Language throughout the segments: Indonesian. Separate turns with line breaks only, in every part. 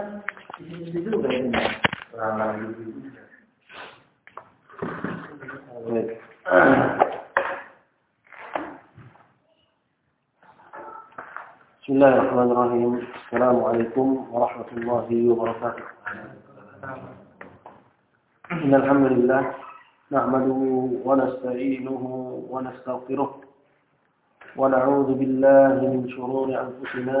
بسم الله الرحمن الرحيم السلام عليكم ورحمة الله وبركاته إن الحمد لله نحمده ونستعينه ونستغفره ونعوذ بالله من شرور أنفسنا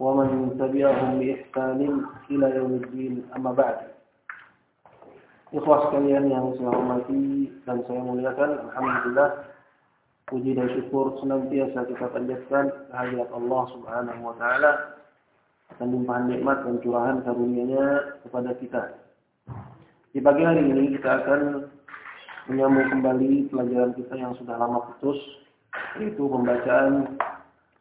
ومن تبعهم بإحسان إلى يوم الدين أما بعد Ikhwas sekalian yang saya hormati dan saya muliakan, Alhamdulillah, puji dan syukur senantiasa kita panjatkan kehadirat Allah Subhanahu wa taala akan limpahan nikmat dan curahan karunia-Nya kepada kita. Di pagi hari ini kita akan menyambung kembali pelajaran kita yang sudah lama putus, yaitu pembacaan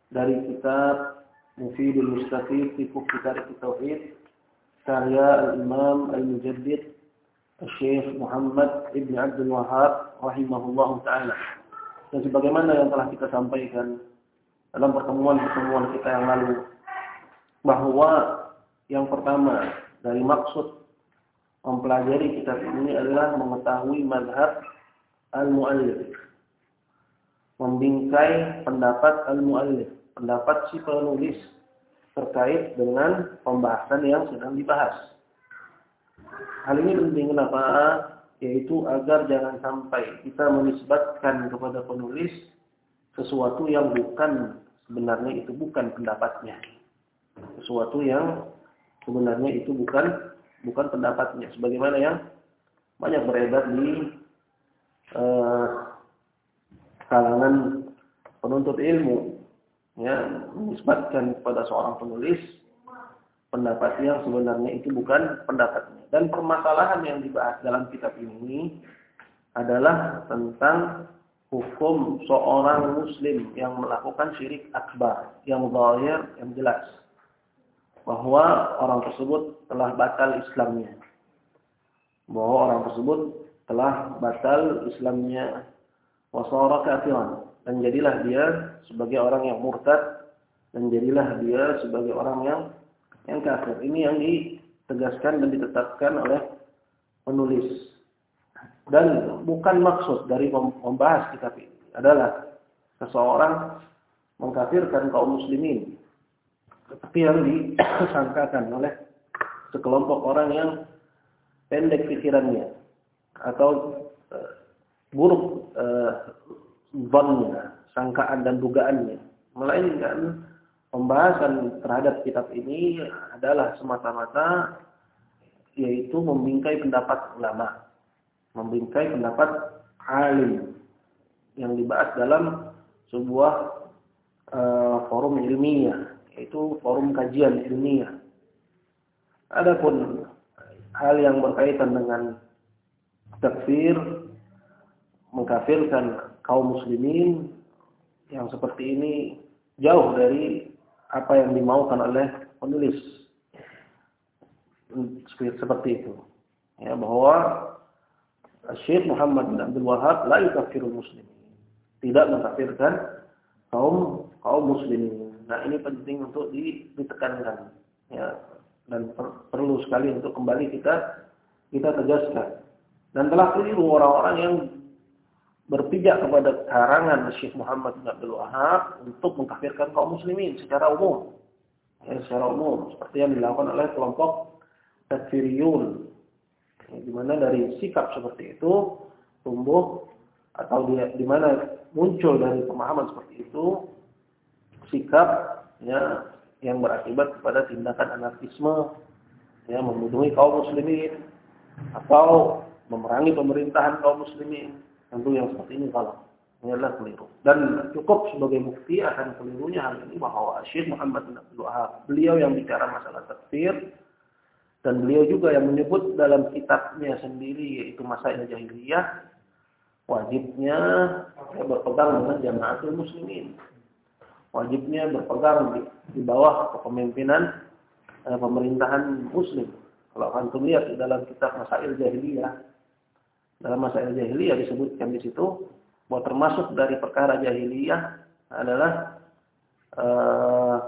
dari kitab Mufidul Mustafid fi Kitab Tauhid karya Al-Imam Al-Mujaddid Syekh Muhammad Ibn Abdul Wahab rahimahullah taala. Dan sebagaimana yang telah kita sampaikan dalam pertemuan-pertemuan kita yang lalu bahwa yang pertama dari maksud mempelajari kitab ini adalah mengetahui madhab al-muallif. Membingkai pendapat al-muallif, pendapat si penulis terkait dengan pembahasan yang sedang dibahas. Hal ini penting kenapa? Yaitu agar jangan sampai kita menisbatkan kepada penulis sesuatu yang bukan sebenarnya itu bukan pendapatnya. Sesuatu yang sebenarnya itu bukan bukan pendapatnya. Sebagaimana yang banyak beredar di eh, kalangan penuntut ilmu, ya menisbatkan kepada seorang penulis pendapat yang sebenarnya itu bukan pendapatnya. Dan permasalahan yang dibahas dalam kitab ini adalah tentang hukum seorang muslim yang melakukan syirik akbar, yang zahir, yang jelas. Bahwa orang tersebut telah batal Islamnya. Bahwa orang tersebut telah batal Islamnya. Wasara kafiran. Dan jadilah dia sebagai orang yang murtad. Dan jadilah dia sebagai orang yang yang kafir. Ini yang ditegaskan dan ditetapkan oleh penulis. Dan bukan maksud dari membahas kitab ini adalah seseorang mengkafirkan kaum muslimin. Tetapi yang disangkakan oleh sekelompok orang yang pendek pikirannya atau uh, buruk uh, sangkaan dan dugaannya. Melainkan pembahasan terhadap kitab ini adalah semata-mata yaitu membingkai pendapat ulama, membingkai pendapat alim yang dibahas dalam sebuah uh, forum ilmiah, yaitu forum kajian ilmiah. Adapun hal yang berkaitan dengan takfir, mengkafirkan kaum muslimin yang seperti ini jauh dari apa yang dimaukan oleh penulis. Seperti itu. Ya bahwa Syekh Muhammad bin Abdul Wahab la yukafirul muslimin. Tidak mengkafirkan kaum kaum muslimin. Nah ini penting untuk ditekankan. Ya dan per, perlu sekali untuk kembali kita kita tegaskan. Dan telah keliru orang-orang yang berpijak kepada karangan Syekh Muhammad bin Abdul Wahab untuk mengkafirkan kaum muslimin secara umum. Ya, secara umum seperti yang dilakukan oleh kelompok takfiriyun. Ya, di mana dari sikap seperti itu tumbuh atau di, di mana muncul dari pemahaman seperti itu sikap ya yang berakibat kepada tindakan anarkisme ya memenuhi kaum muslimin atau memerangi pemerintahan kaum muslimin Tentu yang seperti ini salah. Ini adalah keliru. Dan cukup sebagai bukti akan kelirunya hal ini bahwa Syekh Muhammad bin Abdul Wahab, beliau yang bicara masalah takfir, Dan beliau juga yang menyebut dalam kitabnya sendiri yaitu Masail Jahiliyah wajibnya ya, berpegang dengan jamaatul muslimin. Wajibnya berpegang di, di bawah kepemimpinan eh, pemerintahan muslim. Kalau akan lihat di dalam kitab Masail Jahiliyah, dalam Masail Jahiliyah disebutkan di situ bahwa termasuk dari perkara jahiliyah adalah eh,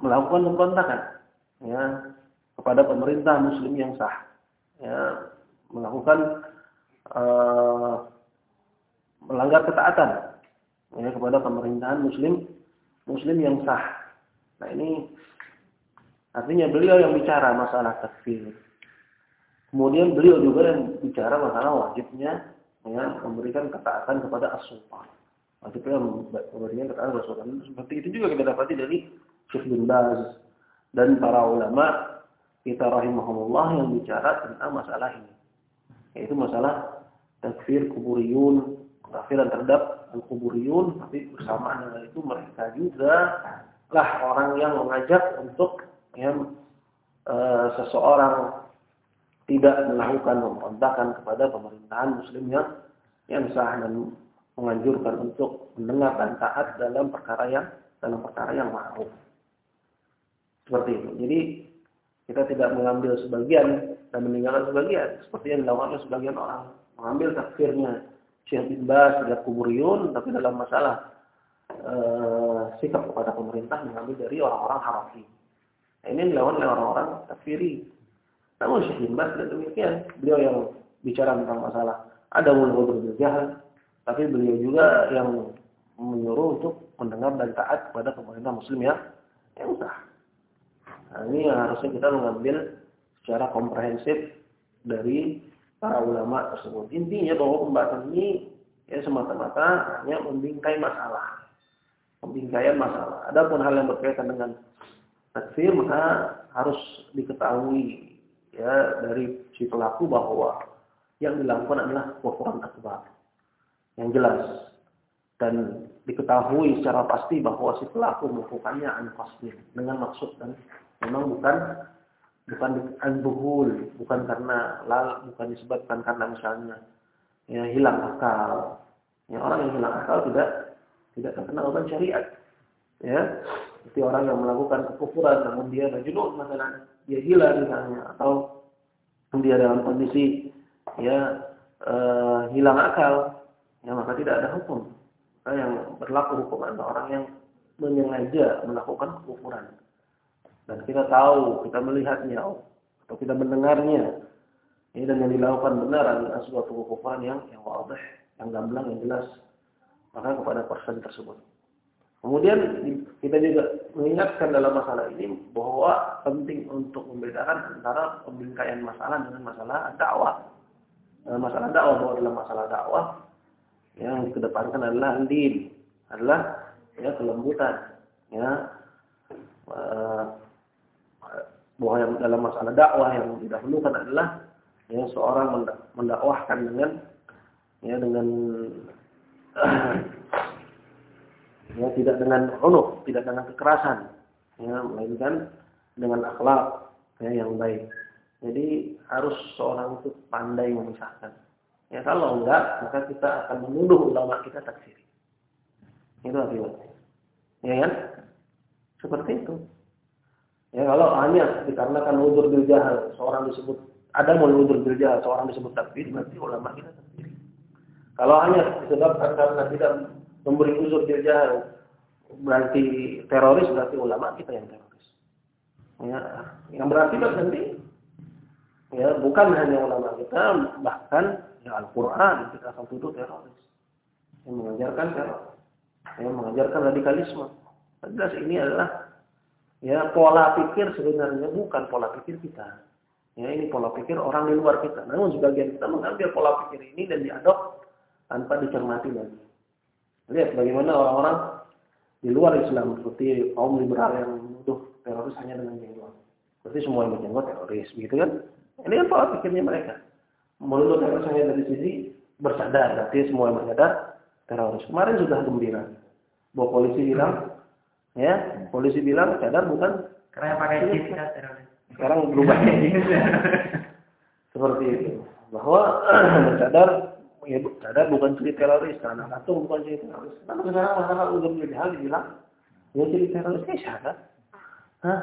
melakukan pemberontakan ya kepada pemerintah muslim yang sah ya melakukan uh, melanggar ketaatan ya kepada pemerintahan muslim muslim yang sah. Nah ini artinya beliau yang bicara masalah takfir kemudian beliau juga yang bicara masalah wajibnya ya memberikan ketaatan kepada as-sultan wajibnya memberikan ketaatan kepada as-sultan seperti itu juga kita dapati dari Syekh bin Baz dan para ulama kita rahimahumullah yang bicara tentang masalah ini. Yaitu masalah takfir kuburiyun, kafiran terhadap al-kuburiyun, tapi bersamaan dengan itu mereka juga lah orang yang mengajak untuk yang e, seseorang tidak melakukan pemberontakan kepada pemerintahan muslim yang yang sah dan menganjurkan untuk mendengar dan taat dalam perkara yang dalam perkara yang ma'ruf. Seperti itu. Jadi kita tidak mengambil sebagian dan meninggalkan sebagian. Seperti yang dilakukan oleh sebagian orang. Mengambil takfirnya Syekh bin Bas, Syekh Kuburiyun, tapi dalam masalah e, sikap kepada pemerintah mengambil dari orang-orang harafi. Nah, ini dilakukan oleh orang-orang takfiri. Namun Syekh bin tidak demikian. Beliau yang bicara tentang masalah ada mulai berjahal, tapi beliau juga yang menyuruh untuk mendengar dan taat kepada pemerintah muslim ya yang sah. Nah, ini yang harusnya kita mengambil secara komprehensif dari para ulama tersebut. Intinya bahwa pembahasan ini ya semata-mata hanya membingkai masalah. Pembingkaian masalah. Adapun hal yang berkaitan dengan takfir maka harus diketahui ya dari si pelaku bahwa yang dilakukan adalah kufuran akbar. Yang jelas dan diketahui secara pasti bahwa si pelaku melakukannya anfasnya dengan maksud dan memang bukan bukan al-buhul, bukan karena lal, bukan disebabkan karena misalnya ya hilang akal. Ya orang yang hilang akal tidak tidak terkena obat syariat. Ya, seperti orang yang melakukan kekufuran namun dia rajulun misalnya dia gila misalnya atau dia dalam kondisi ya e, hilang akal, ya maka tidak ada hukum. Maka yang berlaku hukum adalah orang yang menyengaja melakukan kekufuran dan kita tahu, kita melihatnya atau kita mendengarnya. Ini dan yang dilakukan benar adalah suatu kekufuran yang yang wadah, yang gamblang, yang jelas. Maka kepada person tersebut. Kemudian kita juga mengingatkan dalam masalah ini bahwa penting untuk membedakan antara pembingkaian masalah dengan masalah dakwah. Dalam masalah dakwah bahwa dalam masalah dakwah yang dikedepankan adalah andin, adalah ya kelembutan, ya bahwa yang dalam masalah dakwah yang didahulukan adalah yang seorang mendakwahkan dengan ya dengan ya tidak dengan unuk, tidak dengan kekerasan, ya melainkan dengan akhlak ya yang baik. Jadi harus seorang itu pandai memisahkan. Ya kalau enggak, maka kita akan menuduh ulama kita takfiri. Itu akibatnya. Ya kan? Seperti itu. Ya kalau hanya dikarenakan udur bil jahal, seorang disebut ada mau udur bil seorang disebut takfir, berarti ulama kita takfir. Kalau hanya disebabkan karena tidak memberi bil jahal, berarti teroris, berarti ulama kita yang teroris. Ya, yang berarti nanti ya bukan hanya ulama kita, bahkan ya Al-Quran kita akan tuduh teroris. Yang mengajarkan teror, yang mengajarkan radikalisme. Jelas ini adalah Ya, pola pikir sebenarnya bukan pola pikir kita. Ya, ini pola pikir orang di luar kita. Namun sebagian kita mengambil pola pikir ini dan diadop tanpa dicermati lagi. Lihat bagaimana orang-orang di luar Islam seperti kaum liberal yang menuduh teroris hanya dengan jenggot. Seperti semua yang berjenggot teroris, gitu kan? Ini kan pola pikirnya mereka. Menuduh teroris hanya dari sisi bersadar, berarti semua yang bersadar teroris. Kemarin sudah gembira bahwa polisi bilang Ya, polisi bilang cadar bukan
karena pakai chip teroris.
Sekarang berubah seperti itu. Bahwa bercadar, ya cadar bukan ciri teroris, karena katung bukan ciri teroris. Karena sekarang masalah udah menjadi hal dibilang, ya ciri teroris kayak syahadat. Hah?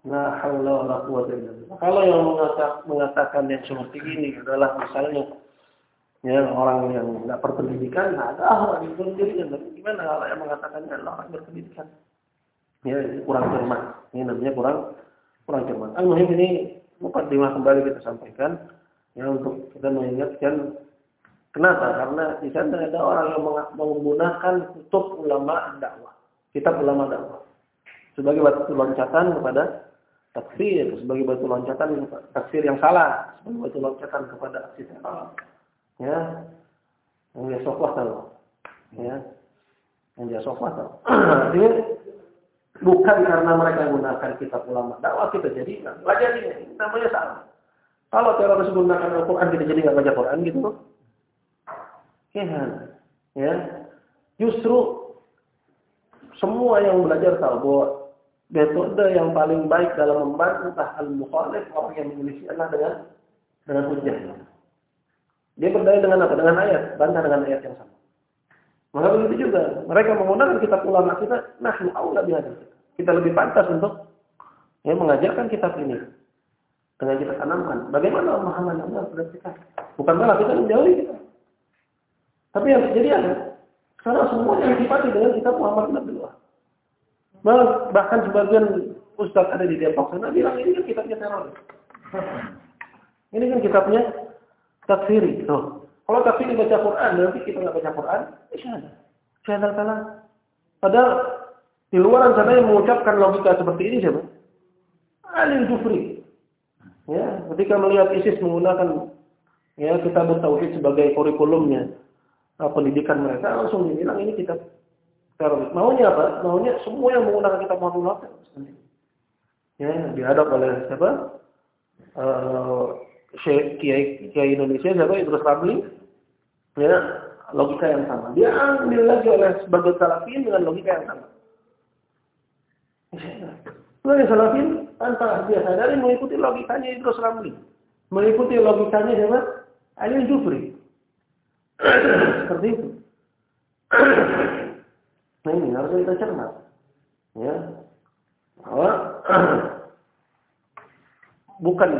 Quwwata illa billah. Kalau yang mengatakan, mengatakan yang seperti ini adalah misalnya ya orang yang nggak berpendidikan, nah ada orang yang berpendidikan. Tapi gimana kalau yang mengatakannya adalah orang berpendidikan? Ya, ini kurang cermat. Ini namanya kurang kurang cermat. Al-Muhim ini mukadimah kembali kita sampaikan ya untuk kita mengingatkan kenapa? Karena di sana ada orang yang menggunakan kutub ulama dakwah, kitab ulama dakwah sebagai batu loncatan kepada takfir, sebagai batu loncatan takfir yang salah, sebagai batu loncatan kepada aksi teror. Ya, yang dia sofah tahu. Ya, yang dia sofah tahu. Artinya bukan karena mereka menggunakan kitab ulama dakwah kita jadi nggak belajar ini namanya salah. Kalau teroris menggunakan Al-Quran kita jadi nggak baca Quran gitu. Ya, ya. Justru semua yang belajar tahu bahwa metode yang paling baik dalam membantah al-mukhalif orang yang menyelisih Allah dengan dengan hujah. Dia berdalil dengan apa? Dengan ayat, bantah dengan ayat yang sama. Maka begitu juga, mereka menggunakan kitab ulama kita, nahnu aula bihadza. Kita lebih pantas untuk ya mengajarkan kitab ini dengan kita tanamkan. Bagaimana pemahaman Allah terhadap? Bukan malah kita menjauhi kita. Tapi yang terjadi ada, karena semuanya disifati dengan kitab Muhammad bin Abdullah. Bahkan sebagian ustaz ada di Depok sana bilang ini kan kitabnya teroris. Ini kan kitabnya takfiri. Tuh. Kalau takfiri baca Quran, nanti kita nggak baca Quran, isyadah. Isyadah kalah. Padahal di luar sana yang mengucapkan logika seperti ini siapa? Alim Jufri. Ya, ketika melihat ISIS menggunakan ya kita bertauhid sebagai kurikulumnya pendidikan mereka langsung dibilang ini kitab teroris. Maunya apa? Maunya semua yang menggunakan kitab Muhammad Ya, dihadap oleh siapa? Uh, Kiai, Kiai Indonesia siapa? Idrus Ramli. Ya, logika yang sama. Dia ambil lagi oleh sebagai salafin dengan logika yang sama. Sebagai salafin tanpa dia sadari mengikuti logikanya Idrus Ramli. Mengikuti logikanya siapa? Ali Jufri. Seperti itu. Nah ini harus kita cermat. Ya. Bahwa bukan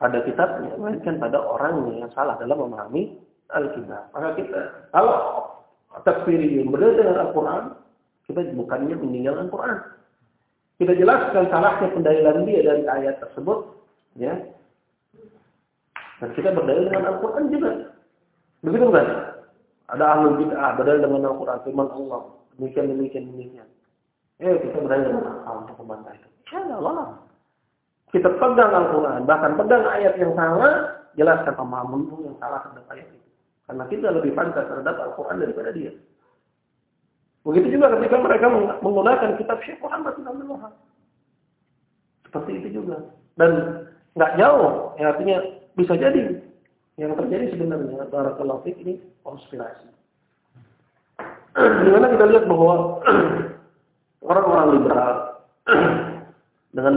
pada kitabnya, melainkan pada orang yang salah dalam memahami Alkitab. Maka kita, kalau takfiri berdasarkan dengan Al-Quran, kita bukannya meninggalkan Al-Quran. Kita jelaskan salahnya pendalilan dia dari ayat tersebut, ya. Dan kita berdalil dengan Al-Quran juga. Begitu kan? Ada ahlu bid'ah berdalil dengan Al-Quran, firman Allah. Demikian, demikian, demikian. Eh, kita berdalil dengan Al-Quran untuk membantah itu. Allah. Kita pegang Al-Quran, bahkan pegang ayat yang salah, jelaskan pemahaman yang salah terhadap ayat itu. Karena kita lebih pantas terhadap Al-Quran daripada dia. Begitu juga ketika mereka menggunakan kitab Syekh Muhammad bin Abdul Wahab. Seperti itu juga. Dan nggak jauh, ya artinya bisa jadi yang terjadi sebenarnya barakallahu fik ini konspirasi. Di mana kita lihat bahwa orang-orang liberal dengan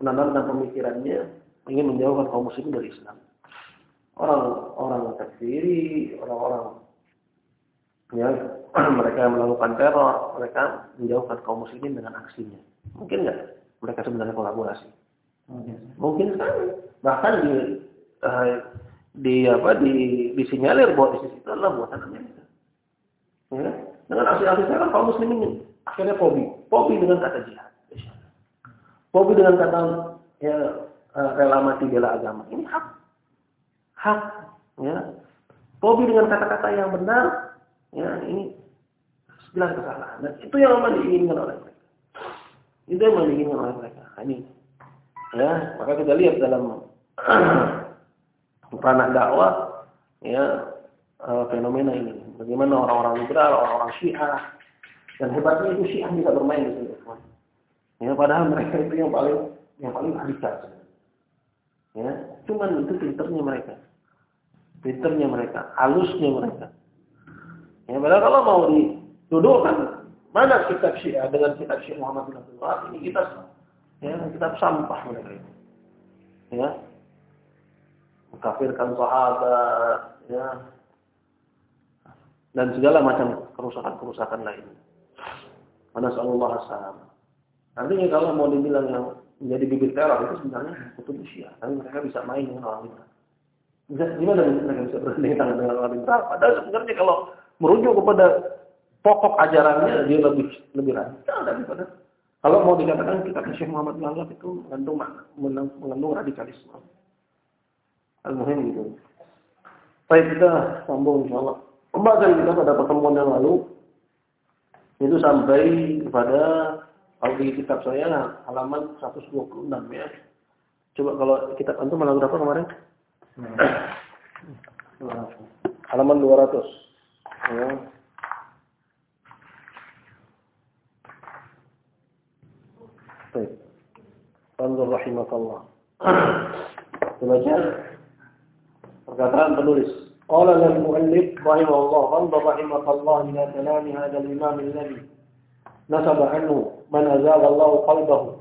menanamkan pemikirannya ingin menjauhkan kaum muslim dari Islam. Orang-orang takfiri, orang-orang ya mereka yang melakukan teror, mereka menjauhkan kaum muslimin dengan aksinya. Mungkin nggak mereka sebenarnya kolaborasi? Mungkin sekali. Bahkan di uh, di apa di disinyalir bahwa ISIS itu adalah buatan Amerika. Ya, dengan aksi-aksi teror kaum muslimin akhirnya fobi, fobi dengan kata jihad. Fobi dengan kata ya uh, rela mati bela agama. Ini hak. Hak. Ya. Fobi dengan kata-kata yang benar. Ya, ini jelas kesalahan. Dan itu yang memang diinginkan oleh mereka. Itu yang memang diinginkan oleh mereka. Ini. Ya, maka kita lihat dalam ranah dakwah ya uh, fenomena ini. Bagaimana orang-orang liberal, orang-orang Syiah dan hebatnya itu Syiah bisa bermain di sini. Ya, padahal mereka itu yang paling yang paling radikal. Ya, cuman itu pinternya mereka. Pinternya mereka, halusnya mereka. Ya, padahal kalau mau di dudukkan mana kitab Syiah dengan kitab Syekh Muhammad bin Abdul Wahab ini kita Ya, kitab sampah mereka itu. Ya. Mengkafirkan sahabat, ya. Dan segala macam kerusakan-kerusakan lain. Mana Allah asam. Artinya kalau mau dibilang yang menjadi bibit teror itu sebenarnya kutub Syiah. Tapi mereka bisa main dengan orang liberal. Gimana mereka bisa berdampingan dengan orang liberal? Padahal sebenarnya kalau merujuk kepada pokok ajarannya dia lebih lebih radikal daripada kalau mau dikatakan kita Syekh Muhammad bin itu mengandung mengandung radikalisme. Al-Muhim itu. Baik kita sambung insyaAllah. Pembahasan kita pada pertemuan yang lalu itu sampai kepada kalau di kitab saya halaman 126 ya. Coba kalau kitab antum halaman berapa kemarin? Hmm. halaman 200. Ya. Baik. Anzur rahimakallah. وكذلك نرس قال للمؤلف رحمه الله انظر رحمك الله إلى كلام هذا الإمام الذي نسب عنه من أزال الله قلبه.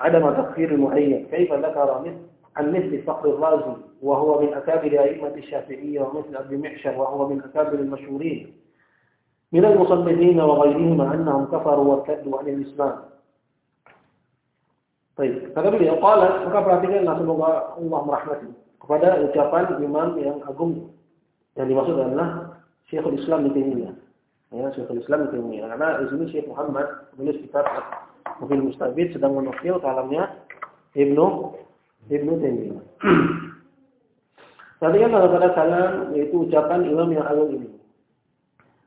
عدم تقصير المعين كيف ذكر عن مثل فقر الرازي وهو من أكابر أئمة الشافعية ومثل أبي محشر وهو من أكابر المشهورين. من المصنفين وغيرهم أنهم كفروا وارتدوا عن الإسلام. طيب فقبل قال وكفر فينا الله اللهم رحمته. Kepada ucapan imam yang agung yang dimaksud adalah Syekhul Islam di Taimiyah. Ya, Syekhul Islam di. Karena di sini Syekh Muhammad menulis kitab Mufil Mustabid sedang menukil kalamnya Ibnu Ibnu Taimiyah. Perhatikan kalau pada kalam yaitu ucapan imam yang agung ini.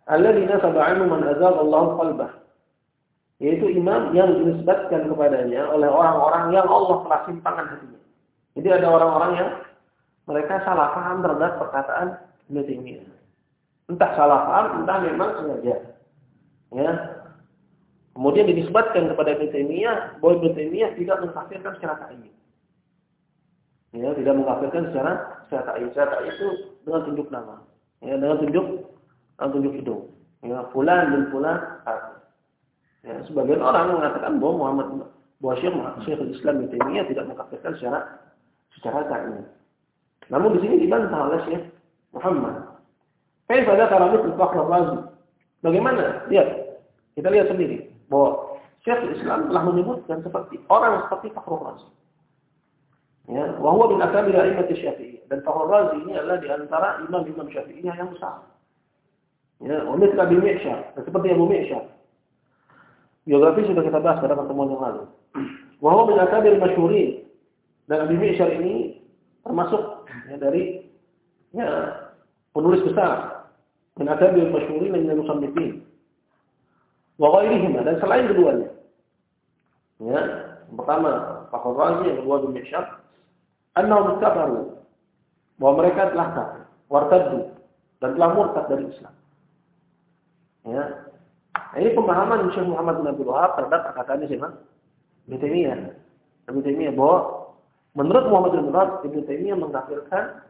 Alladzina sab'anu man azal Allah qalbah yaitu imam yang dinisbatkan kepadanya oleh orang-orang yang Allah telah simpangkan hatinya. Jadi ada orang-orang yang mereka salah paham terhadap perkataan Ibnu. Entah salah paham, entah memang sengaja. Ya. Kemudian dinisbatkan kepada Ibnu bahwa Ibnu tidak mengkafirkan secara ta'yin. Ya, tidak mengkafirkan secara secara ta'yin. Secara itu dengan tunjuk nama. Ya, dengan tunjuk dengan tunjuk hidung. Ya, fulan bin fulan Ya, sebagian orang mengatakan bahwa Muhammad bahwa Syekh Syekh Islam Ibnu tidak mengkafirkan secara secara ta'yin. Namun di sini dibantah oleh Syekh Muhammad. Kaifa dzakara mithl Fakhr Razi? Bagaimana? Lihat. Kita lihat sendiri bahwa Syekh Islam telah menyebutkan seperti orang seperti Fakhr Razi. Ya, wa huwa min akabir a'immati Syafi'iyah. Dan Fakhr Razi ini adalah di antara imam-imam Syafi'iyah yang besar. Ya, wa mithla Abi Mi'syar, seperti Abu Mi'syar. Biografi sudah kita bahas pada pertemuan yang lalu. Wahwa min akabir masyhurin. Dan Abi Mi'syar ini termasuk ya, dari ya, penulis besar. Min akabir masyhurin dan musannifin. Wa ghairihim dan selain keduanya. Ya, yang pertama Fakhr Razi, yang kedua Abi Mi'syar. Annahum kafaru. Bahwa mereka telah kafir, wartaddu dan telah murtad dari Islam. Ya, Nah, ini pemahaman Syekh Muhammad bin Abdul Wahab terhadap perkataan siapa? Ibnu Taimiyah. Ibnu Taimiyah bahwa menurut Muhammad bin Wahab Ibnu Taimiyah mengkafirkan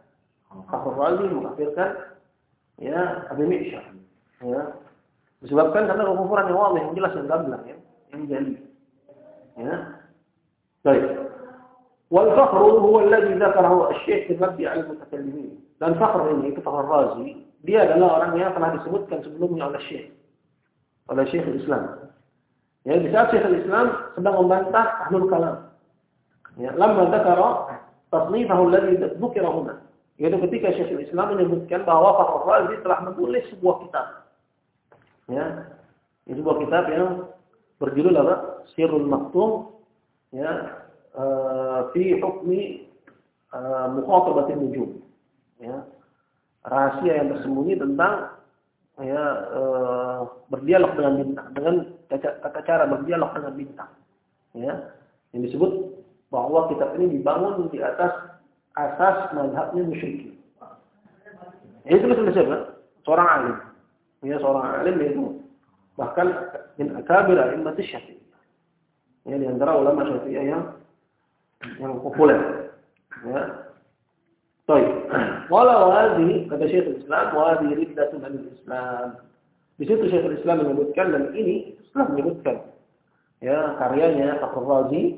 Fakhr Razi mengkafirkan ya Abi Mi'syar. Ya. Disebabkan karena kekufuran yang wajib yang jelas yang gamblang ya, yang jeli. Ya. Baik. Wal fakhru huwa alladhi dzakarahu asy-syekh fi rabbi al-mutakallimin. Dan fakhr ini itu Fakhr Razi, dia adalah orang yang telah disebutkan sebelumnya oleh Syekh oleh Syekh Islam. Ya, di saat Syekh Islam sedang membantah ahlul kalam. Ya, lamma dzakara tasnifahu alladhi dzukira huna. Yaitu ketika Syekh Islam menyebutkan bahwa Fakhr Razi telah menulis sebuah kitab. Ya, ini sebuah kitab yang berjudul apa? Sirrul Maktum ya uh, fi hukmi uh, mukhatabatin nujum. Ya. Rahasia yang tersembunyi tentang ya uh, berdialog dengan bintang dengan tata cara berdialog dengan bintang ya yang disebut bahwa kitab ini dibangun di atas asas mazhabnya musyrikin itu tulis siapa seorang alim. Ya seorang alim itu bahkan min akabir a'immat syafi'iyah ya di antara ulama syafi'iyah yang yang populer. Ya. Baik. Walau hadhi kata Syekh Islam, wa hadhi riddatun anil Islam. Di situ Syekh Islam menyebutkan dan ini setelah menyebutkan ya karyanya Fakhr Razi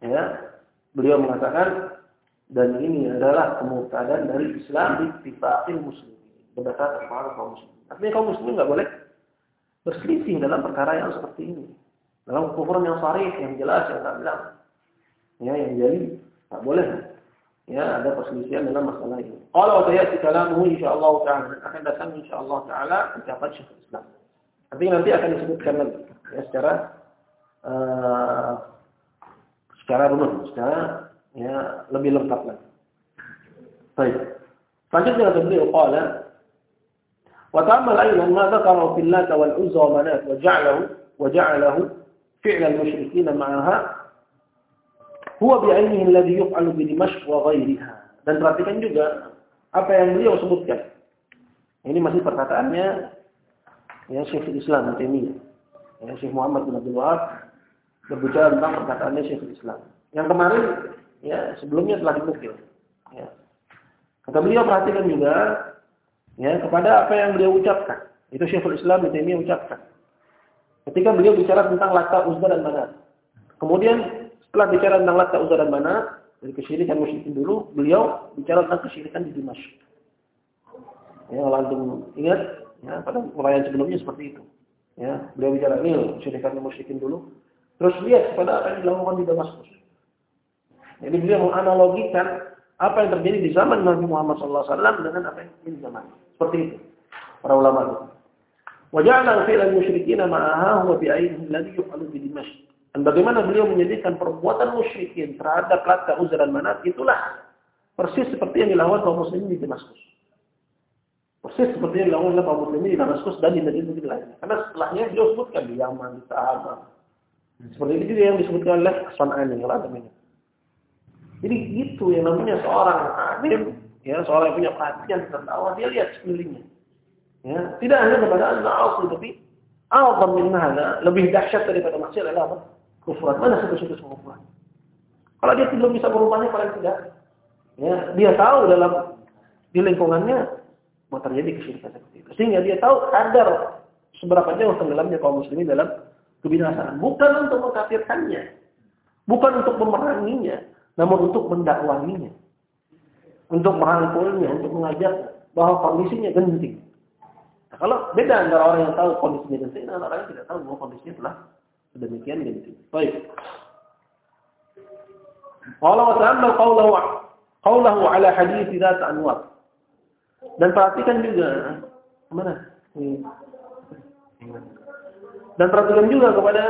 Ya, beliau mengatakan dan ini adalah kemurtadan dari Islam di tifakil muslim berdasarkan para kaum muslim. Artinya kaum muslim nggak boleh berselisih dalam perkara yang seperti ini. Dalam kekufuran yang sarih, yang jelas, yang tak bilang. Ya, yang jadi, tak boleh. Ya, ada perselisihan dalam masalah ini. Kalau saya kalamuhu insyaallah taala akan datang insyaallah taala ucapan Syekh Islam. Artinya nanti akan disebutkan lagi ya secara uh, secara runut, secara ya lebih lengkap lagi. Baik. Selanjutnya kata beliau qala wa ta'ammal aidan ma dzakara fil lat wal uzza wa manat wa ja'alahu wa ja'alahu fi'l al musyrikin ma'aha huwa bi'ainihi alladhi yuf'alu bi Dimashq wa ghayriha. Dan perhatikan juga apa yang beliau sebutkan. Ini masih perkataannya ya Syekh Islam Taimiyah. Ya Syekh Muhammad bin Abdul Wahab berbicara tentang perkataannya Syekh Islam. Yang kemarin ya sebelumnya telah dinukil. Ya. Kata beliau perhatikan juga ya kepada apa yang beliau ucapkan. Itu Syekhul Islam Ibnu Taimiyah ucapkan. Ketika beliau bicara tentang Lata, Uzza dan Manat. Kemudian setelah bicara tentang Lata, Uzza dan Manat dari kesyirikan musyrikin dulu, beliau bicara tentang kesyirikan di Dimash. Ya, langsung ingat ya, pada uraian sebelumnya seperti itu. Ya, beliau bicara ini kesyirikan musyrikin dulu. Terus lihat kepada apa yang dilakukan di Damaskus. Jadi beliau menganalogikan apa yang terjadi di zaman Nabi Muhammad SAW dengan apa yang terjadi di zaman. Seperti itu. Para ulama itu. Waja'ala fi'lan musyrikin ma'aha huwa bi'aynihi alladhi yuf'alu bi Dimashq. Dan bagaimana beliau menjadikan perbuatan musyrikin terhadap Lata, Uzza dan Manat itulah persis seperti yang dilakukan kaum muslimin di Damaskus. Persis seperti yang dilakukan oleh kaum muslimin di Damaskus dan di negeri-negeri lainnya. Karena setelahnya beliau sebutkan di Yaman, di Sahaba. Seperti itu juga yang disebutkan oleh San'ani, ini. Jadi itu yang namanya seorang alim, ya seorang yang punya perhatian tentang dakwah, dia lihat sekelilingnya. Ya, tidak hanya kepada Allah tapi Allah min lebih dahsyat daripada maksiat adalah apa? Kufuran. Mana situs-situs kekufuran? Kalau dia belum bisa merubahnya paling tidak, ya dia tahu dalam di lingkungannya mau terjadi kesyirikan seperti itu. Sehingga dia tahu kadar seberapa jauh tenggelamnya kaum muslimin dalam kebinasaan. Bukan untuk mengkafirkannya, bukan untuk memeranginya, namun untuk mendakwahinya, untuk merangkulnya, untuk mengajak bahwa kondisinya genting. Nah, kalau beda antara orang yang tahu kondisinya genting dan orang yang tidak tahu bahwa kondisinya telah sedemikian genting. Baik. Allah ta'ala qawlahu qawlahu ala hadis dzat anwar. Dan perhatikan juga mana? Dan perhatikan juga kepada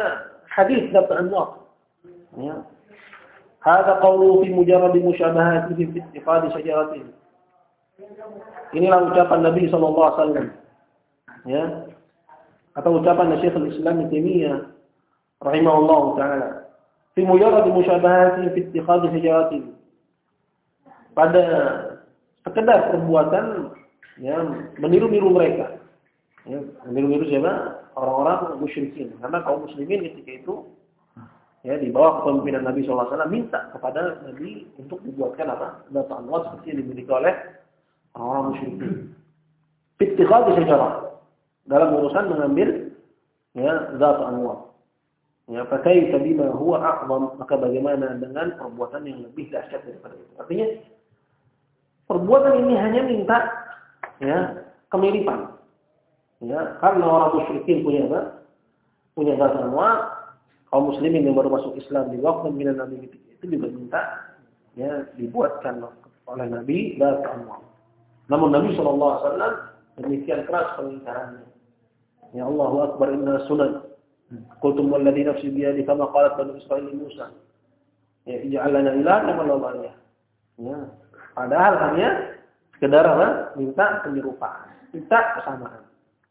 hadis dzat anwar. Ya, Hada qawlu fi mujarrad musyabahatihi fi ittikhadi syajaratin. Inilah ucapan Nabi sallallahu alaihi wasallam. Ya. Atau ucapan Syekh Al-Islam Taimiyah rahimahullah taala. Fi mujarrad musyabahatihi fi ittikhadi syajaratin. Pada sekedar perbuatan yang meniru-niru mereka. Ya, meniru-niru siapa? Orang-orang musyrikin. Karena kaum muslimin ketika itu ya di bawah kepemimpinan Nabi SAW minta kepada Nabi untuk dibuatkan apa data anwar seperti yang dimiliki oleh orang-orang musyrikin. Fittikhad sejarah dalam urusan mengambil ya data anwar. Ya, pakai bima huwa a'zam maka bagaimana dengan perbuatan yang lebih dahsyat daripada itu. Artinya perbuatan ini hanya minta ya kemiripan. Ya, karena orang musyrikin punya apa? Punya anwar, kaum muslimin yang baru masuk Islam di waktu pemilihan Nabi ketika itu juga minta ya dibuatkan oleh Nabi dan Allah. Namun Nabi SAW demikian keras pengingkarannya. Ya Allah Akbar inna sunan. Qultum walladhi nafsi biyadi kama qalat Bani Israel Musa. Ya ij'alana ilahan kama Ya. Padahal hanya sekedar apa? Minta penyerupaan, minta kesamaan.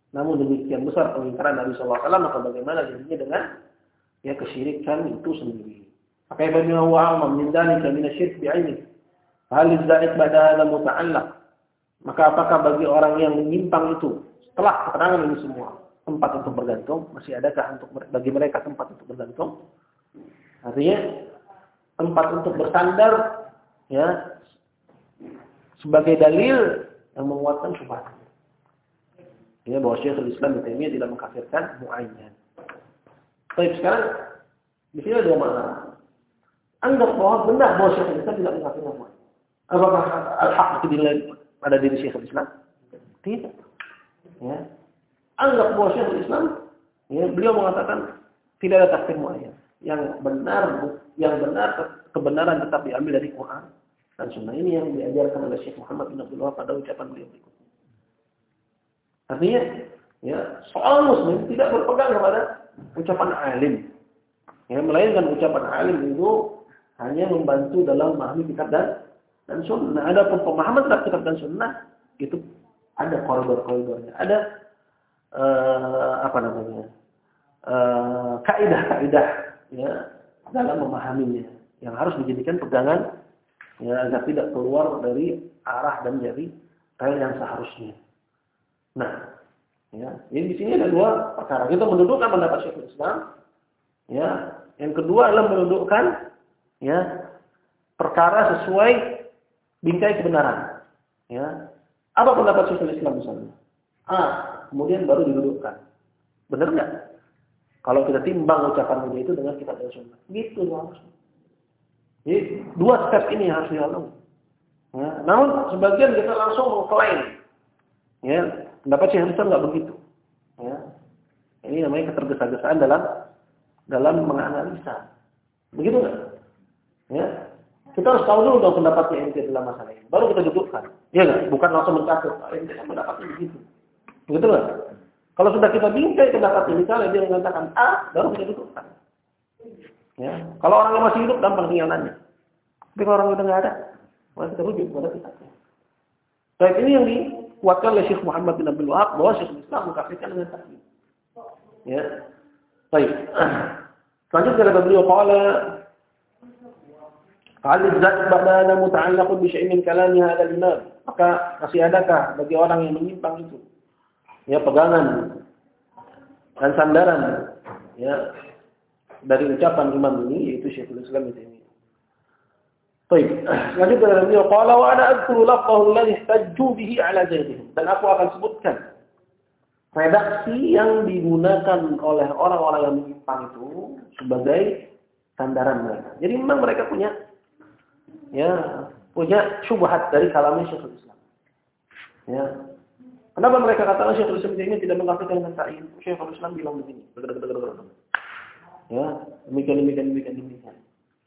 Namun demikian besar pengingkaran Nabi SAW, maka bagaimana jadinya dengan ya kesyirikan itu sendiri. Bima huwa a'zam min dzalika min asy-syirk bi'aini? Hal dzalik bada hadha muta'allaq? Maka apakah bagi orang yang menyimpang itu setelah keterangan ini semua tempat untuk bergantung masih adakah untuk bagi mereka tempat untuk bergantung? Artinya tempat untuk bersandar ya sebagai dalil yang menguatkan syubhat. Ya bahwa Syekhul Islam itu tidak mengkafirkan muayyan. Baik, sekarang di sini ada makna. Anggap bahwa benar bahwa Syekhul Islam tidak mengatakan muayyan. Apakah al-haq itu pada diri Syekhul Islam? Tidak. Ya. Anggap bahwa Syekhul Islam, ya, beliau mengatakan tidak ada takfir muayyan. Yang benar, yang benar kebenaran tetap diambil dari Quran dan Sunnah ini yang diajarkan oleh Syekh Muhammad bin Abdul Wahab pada ucapan beliau berikutnya. Artinya, ya, soal muslim tidak berpegang kepada ucapan alim. Ya, melainkan ucapan alim itu hanya membantu dalam memahami kitab dan dan sunnah. Ada pemahaman terhadap kitab dan sunnah itu ada koridor-koridornya. Ada uh, apa namanya? Uh, kaidah-kaidah ya dalam memahaminya yang harus dijadikan pegangan ya agar tidak keluar dari arah dan jadi rel yang seharusnya. Nah, ya, jadi di sini ada dua perkara. Kita mendudukkan pendapat Syekhul Islam, ya. Yang kedua adalah mendudukkan ya perkara sesuai bingkai kebenaran. Ya. Apa pendapat Syekhul Islam misalnya? Ah, kemudian baru didudukkan. Benar nggak? Kalau kita timbang ucapan dia itu dengan kitab dan sunnah. Gitu harusnya. Jadi dua step ini harus dilalui. Ya. Namun sebagian kita langsung mengklaim. Ya, pendapat Syekh Islam nggak begitu. Ya. Ini namanya ketergesa-gesaan dalam dalam menganalisa. Begitu nggak? Ya. Kita harus tahu dulu dong pendapatnya ente dalam masalah ini. Baru kita dudukkan. Iya nggak? Bukan langsung mencatat. Ente kan pendapatnya begitu. Begitu nggak? Kalau sudah kita bingkai pendapat ini, misalnya dia mengatakan A, baru kita dudukkan. Ya. Kalau orang yang masih hidup gampang tinggalannya. Tapi kalau orang udah nggak ada, maka kita rujuk kepada kitabnya. Baik ini yang dikuatkan oleh Syekh Muhammad bin Abdul Wahab bahwa Syekh Islam mengkafirkan dengan takdir. Ya. Baik. Selanjutnya kata beliau qala Qal zat badana muta'allaqun bi syai'in min kalami hadzal imam. Maka masih adakah bagi orang yang menyimpang itu ya pegangan dan sandaran ya dari ucapan imam ini yaitu Syekhul Islam itu. Baik, selanjutnya dari beliau qala wa ana adkuru lafzahu alladhi bihi ala zaydihim. Dan aku akan sebutkan redaksi yang digunakan oleh orang-orang yang menyimpang itu sebagai sandaran mereka. Jadi memang mereka punya ya punya syubhat dari kalamnya Syekhul Islam. Ya. Kenapa mereka katakan Syekhul Islam ini tidak mengatakan dengan ta'in? Syekhul Islam bilang begini. Ya, demikian demikian demikian demikian.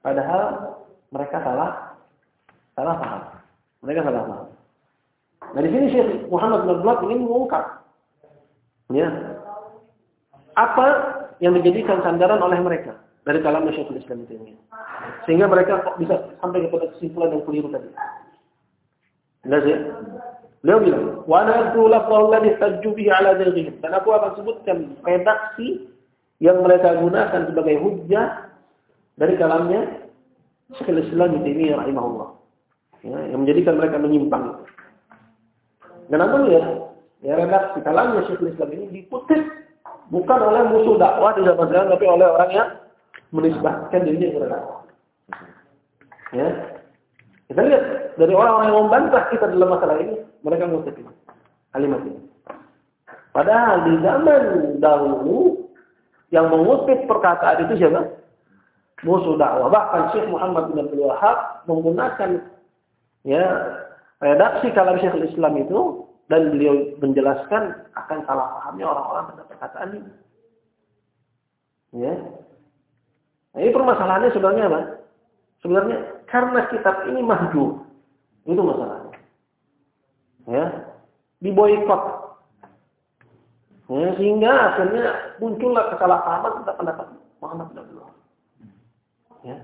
Padahal mereka salah salah paham. Mereka salah paham. Nah di sini Syekh Muhammad bin ingin mengungkap ya apa yang dijadikan sandaran oleh mereka dari kalam Syekhul Islam itu. Sehingga mereka kok bisa sampai kepada kesimpulan yang keliru tadi. Jelas ya? Beliau bilang, "Wa ana adru bihi ala dalghihim." Dan aku akan sebutkan redaksi yang mereka gunakan sebagai hujjah dari kalamnya Syekhul Islam Ibnu rahimahullah. Ya, yang menjadikan mereka menyimpang. Dan anda melihat, ya redaksi kalamnya Syekhul Islam ini dikutip bukan oleh musuh dakwah di zaman sekarang, tapi oleh orang yang menisbahkan dirinya kepada dakwah. Ya. Kita lihat dari orang-orang yang membantah kita dalam masalah ini, mereka mengutip ini. Kalimat ini. Padahal di zaman dahulu yang mengutip perkataan itu siapa? Musuh dakwah. Bahkan Syekh Muhammad bin Abdul Wahab menggunakan ya redaksi kalam Syekh Islam itu dan beliau menjelaskan akan salah pahamnya orang-orang terhadap perkataan ini. Ya. Nah, ini permasalahannya sebenarnya apa? Sebenarnya karena kitab ini mahjur. Itu masalahnya. Ya. Diboikot Ya, sehingga akhirnya muncullah kesalahpahaman tentang pendapat Muhammad bin Abdul Wahab. Ya.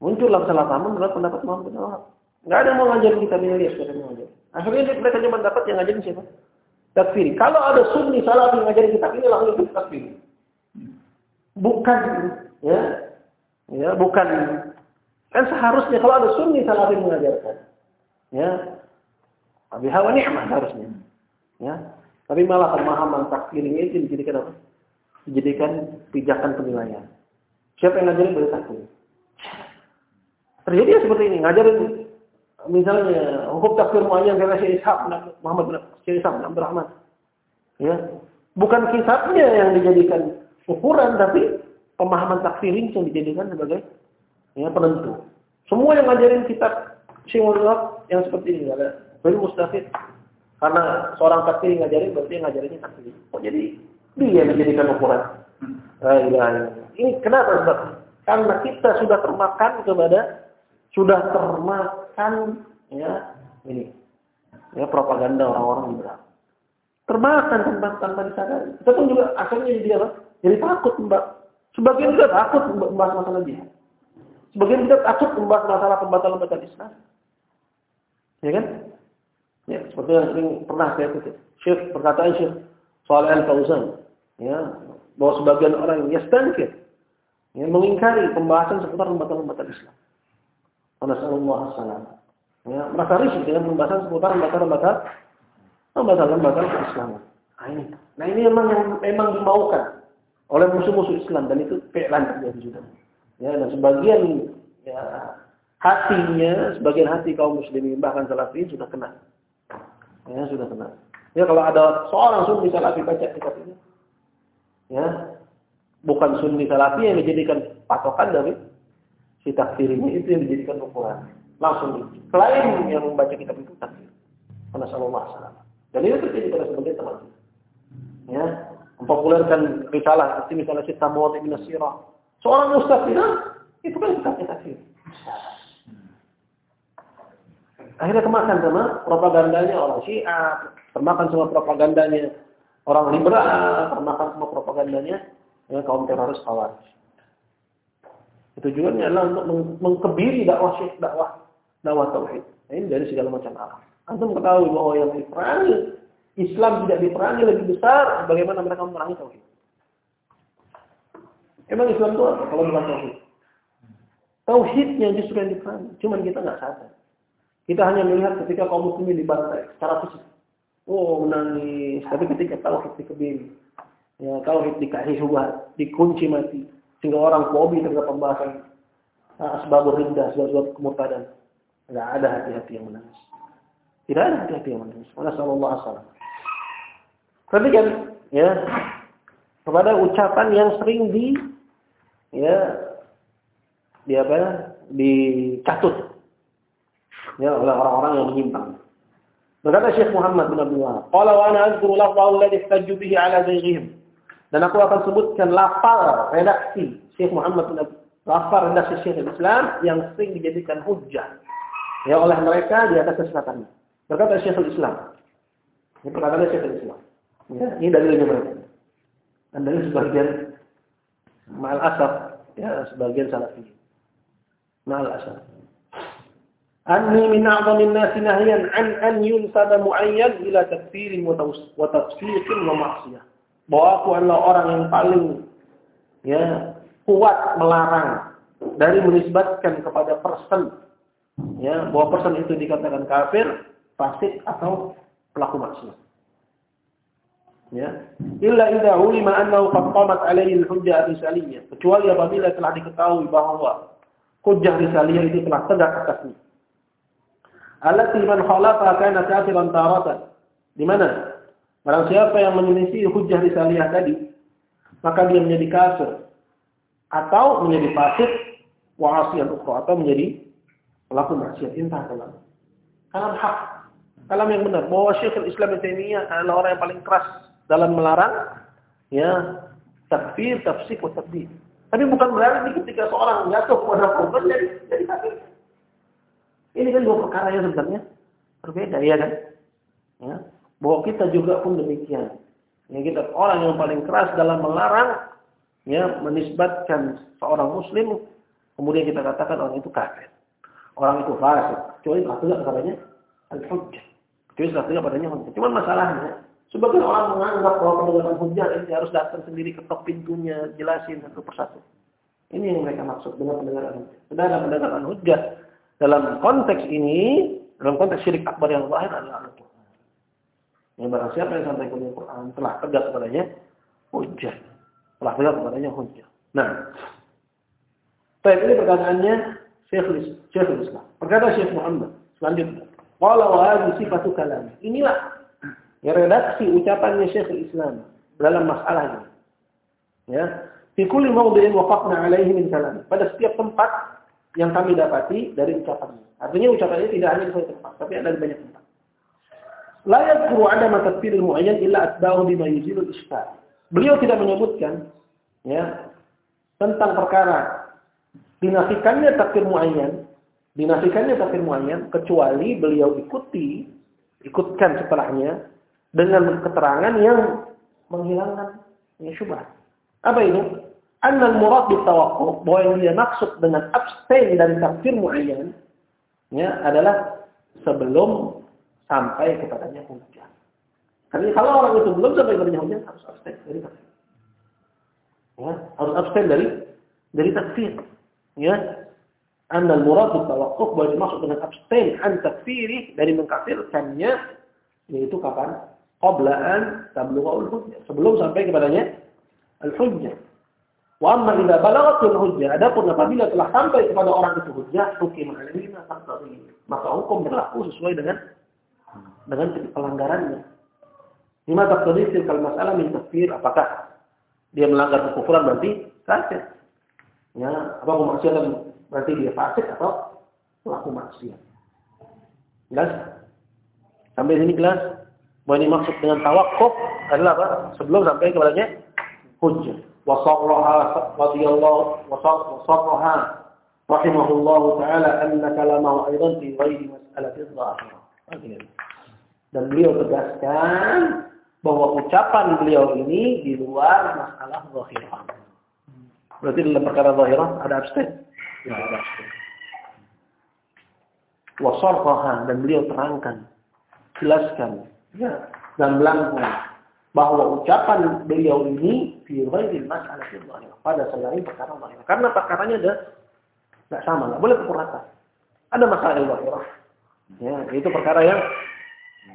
Muncullah kesalahpahaman terhadap pendapat Muhammad bin Wahab. Enggak ada yang mau ngajarin kita ini lihat siapa yang ngajarin. Akhirnya mereka cuma dapat yang ngajarin siapa? Takfiri. Kalau ada sunni salah yang ngajarin kita ini langsung ikut takfiri. Bukan ya. Ya, bukan kan seharusnya kalau ada sunni salah yang mengajarkan. Ya. Abi hawa nikmat harusnya. Ya. Tapi malah pemahaman takfir ini dijadikan apa? Dijadikan pijakan penilaian. Siapa yang ngajarin boleh takfir? Terjadi ya seperti ini, ngajarin misalnya hukum takfir muayyan karena Syekh Ishaq Muhammad bin Syekh Ishaq bin. Ya. Bukan kitabnya yang dijadikan ukuran tapi pemahaman takfir yang dijadikan sebagai Ya, penentu. Semua yang ngajarin kitab Syaikhul yang seperti ini ada. Bel mustafid. Karena seorang takfir ngajarin berarti ngajarinnya takfir. Oh jadi dia menjadikan ukuran. Uh, ini kenapa sebab? Karena kita sudah termakan kepada sudah termakan ya ini ya propaganda orang-orang liberal. Termakan tanpa tanpa disadari. Kita pun juga akhirnya jadi apa? Jadi takut mbak. Sebagian kita takut membahas masalah dia. Sebagian kita takut membahas masalah pembatalan pembatalan Islam. Ya kan? Ya, seperti yang sering pernah saya kutip. Syekh perkataan Syekh soal Al-Fauzan. Ya, bahwa sebagian orang yastankir. Ya, mengingkari pembahasan seputar pembatalan-pembatalan Islam. Nasallallahu salam. Ya, merasa risih dengan pembahasan seputar pembatalan-pembatalan pembatalan-pembatalan keislaman. Nah ini, nah ini memang yang memang dimaukan oleh musuh-musuh Islam dan itu pelan terjadi juga. Ya, dan sebagian ya, hatinya, sebagian hati kaum muslimin bahkan salafiyin sudah kena Ya, sudah kena. Ya kalau ada seorang sunni salafi baca kitab ini, ya bukan sunni salafi yang dijadikan patokan dari si takfir ini itu yang dijadikan ukuran. Langsung klaim yang membaca kitab itu takfir. Karena sama masalah. Dan itu terjadi pada sebagian teman Ya, mempopulerkan risalah seperti misalnya si Tamawat Ibn Sirah. Seorang ustaz itu kan kitabnya takfir. Akhirnya kemakan sama propagandanya orang Syiah, termakan sama propagandanya orang liberal, termakan sama propagandanya ya, kaum teroris. Itu juga adalah untuk mengkebiri dakwah syekh, dakwah dakwah tauhid. Nah, ini dari segala macam arah. Antum ketahui bahwa yang diperangi Islam tidak diperangi lebih besar bagaimana mereka memerangi tauhid. Emang Islam itu apa kalau bukan tauhid? Tauhidnya justru yang diperangi, cuman kita nggak sadar. Kita hanya melihat ketika kaum muslimin dibantai secara fisik. Oh, menangis. Tapi ketika tauhid dikebiri, ya tauhid dikasih subhat, dikunci mati, sehingga orang fobi terhadap pembahasan nah, asbabur rindah, sebab-sebab kemurtadan. Tidak ada hati-hati yang menangis. Tidak ada hati-hati yang menangis. Mana sallallahu alaihi. Perhatikan, ya, kepada ucapan yang sering di, ya, di apa, dicatut ya oleh orang-orang yang menyimpang. Berkata Syekh Muhammad bin Abdul Wahab, "Qala wa ana azkuru lafzahu alladhi ihtaju bihi ala zayrihim." Dan aku akan sebutkan lafal redaksi Syekh Muhammad bin Abdul lafal redaksi Syekh Islam yang sering dijadikan hujjah ya oleh mereka di atas kesesatannya. Berkata Syekh Islam. Ini perkataan Syekh Islam. Ya, ini dalilnya mereka. Dan dari sebagian ma'al asaf ya sebagian salafi. Ma'al asaf. Anni min a'zamin nasi nahyan an an yunsaba mu'ayyan ila takfirin wa tafsiqin wa ma'siyah. Bahwa aku adalah orang yang paling ya kuat melarang dari menisbatkan kepada person ya bahwa person itu dikatakan kafir, fasik atau pelaku maksiat. Ya. Illa idza ulima annahu qad qamat alaihi al-hujjah risaliyah. Kecuali apabila telah diketahui bahwa hujjah risaliyah itu telah tegak atasnya allati man khalafa kana kafiran taratan. Di mana? Barang siapa yang menyelisih hujjah risaliyah tadi, maka dia menjadi kafir atau menjadi fasik wa asiyan ukhra atau menjadi pelaku maksiat intah kalam. Kalam hak. Kalam yang benar bahwa Syekhul Islam Taimiyah adalah orang yang paling keras dalam melarang ya takfir, tafsik, wa tabdid. Tapi bukan berarti ketika seorang jatuh pada kufur jadi jadi kafir. Ini kan dua perkara yang sebenarnya berbeda, ya kan? Ya. Bahwa kita juga pun demikian. Ya, kita orang yang paling keras dalam melarang, ya, menisbatkan seorang muslim, kemudian kita katakan orang itu kafir. Orang itu fasik. Kecuali tegak kepadanya al-hujjah. Kecuali tegak padanya hujjah. Cuma masalahnya, sebagian orang menganggap bahwa pendengaran hujjah ini harus datang sendiri ketok pintunya, jelasin satu persatu. Ini yang mereka maksud dengan pendengaran hujjah. Sedangkan pendengaran hujjah dalam konteks ini, dalam konteks syirik akbar yang lahir adalah Al-Quran. Yang barang siapa yang sampai ke Al-Quran telah tegak kepadanya hujjah. Telah tegak kepadanya hujjah. Nah, baik ini perkataannya Syekhul Islam. Perkata Syekh Muhammad selanjutnya. Qala wa hadhi sifatu kalam. Inilah ya redaksi ucapannya Syekhul Islam dalam masalah ini. Ya, fi kulli mawdhi'in waqafna alaihi min kalam. Pada setiap tempat yang kami dapati dari ucapannya. Artinya ucapannya tidak hanya di satu tempat, tapi ada di banyak tempat. La yadhkuru adama tafsir muayyan illa atba'u bima yuzilu ishkal. Beliau tidak menyebutkan ya tentang perkara dinafikannya takfir muayyan, dinafikannya takfir muayyan kecuali beliau ikuti ikutkan setelahnya dengan keterangan yang menghilangkan ya syubhat. Apa itu? Annal murad bitawakkuf bahwa yang dia maksud dengan abstain dari takfir muayyan ya adalah sebelum sampai kepadanya hujah. Karena kalau orang itu belum sampai kepadanya hujah harus abstain dari takfir. Ya, harus abstain dari dari takfir. Ya. Annal murad bitawakkuf bahwa yang dimaksud dengan abstain an takfiri dari mengkafirkannya yaitu kapan? Tablugha hujjah. Sebelum sampai kepadanya al-hujjah. Wa amma idza balaghatul hujjah, adapun apabila telah sampai kepada orang itu hujjah, hukum taqtadi. Maka hukum berlaku sesuai dengan dengan pelanggarannya. Lima taqtadi tilkal masalah min takfir, apakah dia melanggar kekufuran berarti kafir. Ya, apa kemaksiatan berarti dia fasik atau pelaku maksiat. Jelas? Sampai sini jelas? Bahwa ini maksud dengan tawakuf adalah apa? Sebelum sampai kepadanya hujjah. وصرها رضي الله وصرها رحمه الله تعالى أن كلامه أيضا في غير مسألة الظاهرة dan beliau tegaskan bahwa ucapan beliau ini di luar masalah zahirah. Berarti dalam perkara zahirah ada abstain? Ya, ada abstain. Wasarfaha dan beliau terangkan, jelaskan, ya, dan belangkan bahwa ucapan beliau ini fi ghairil mas'alati dhahirah pada selain perkara dhahirah. Karena perkaranya ada enggak sama, enggak boleh rata. Ada masalah dhahirah. Ya, itu perkara yang